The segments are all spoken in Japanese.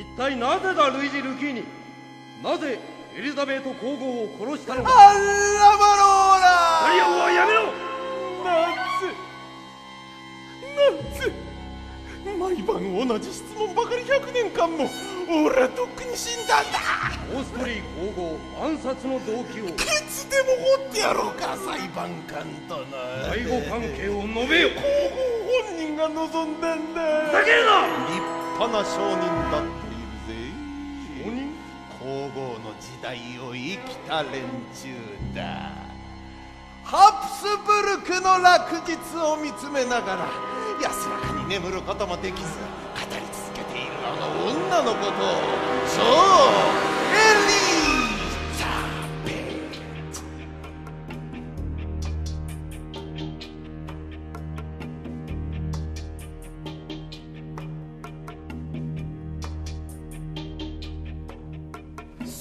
一体なぜだルイージ・ルキーニ？なぜエリザベート皇后を殺したのか？アッラバローラダリアンはやめろ！なぜなぜ毎晩同じ質問ばかり100年間も俺はとっくに死んだんだ！オーストリー皇后暗殺の動機を。ケツでも掘ってやろうか裁判官殿。愛護関係を述べよ。皇后本人が望んだんだふざけるな！立派な証人だっているぜ証人皇后の時代を生きた連中だ。ハプスブルクの落日を見つめながら安らかに眠ることもできず語り続けているあの女のことをそう。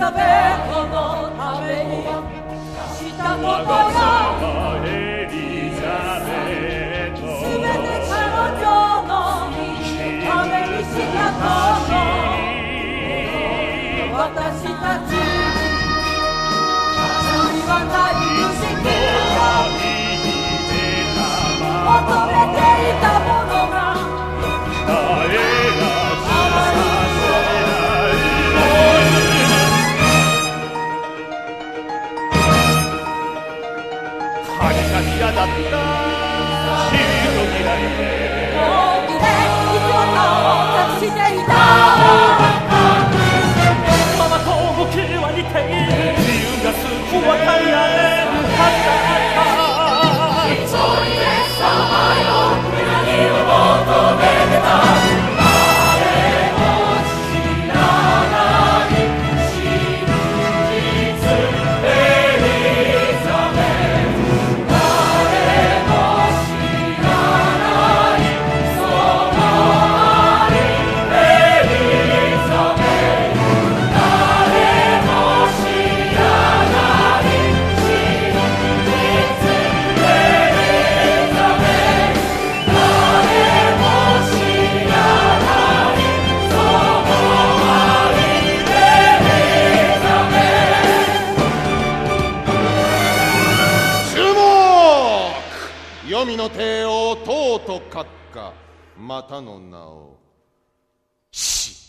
ベートのためにしたことがエリザベートすべて彼女のためにしたこと私たちにはない嫌だったシート嫌いで大の帝王とうとまたの名を。死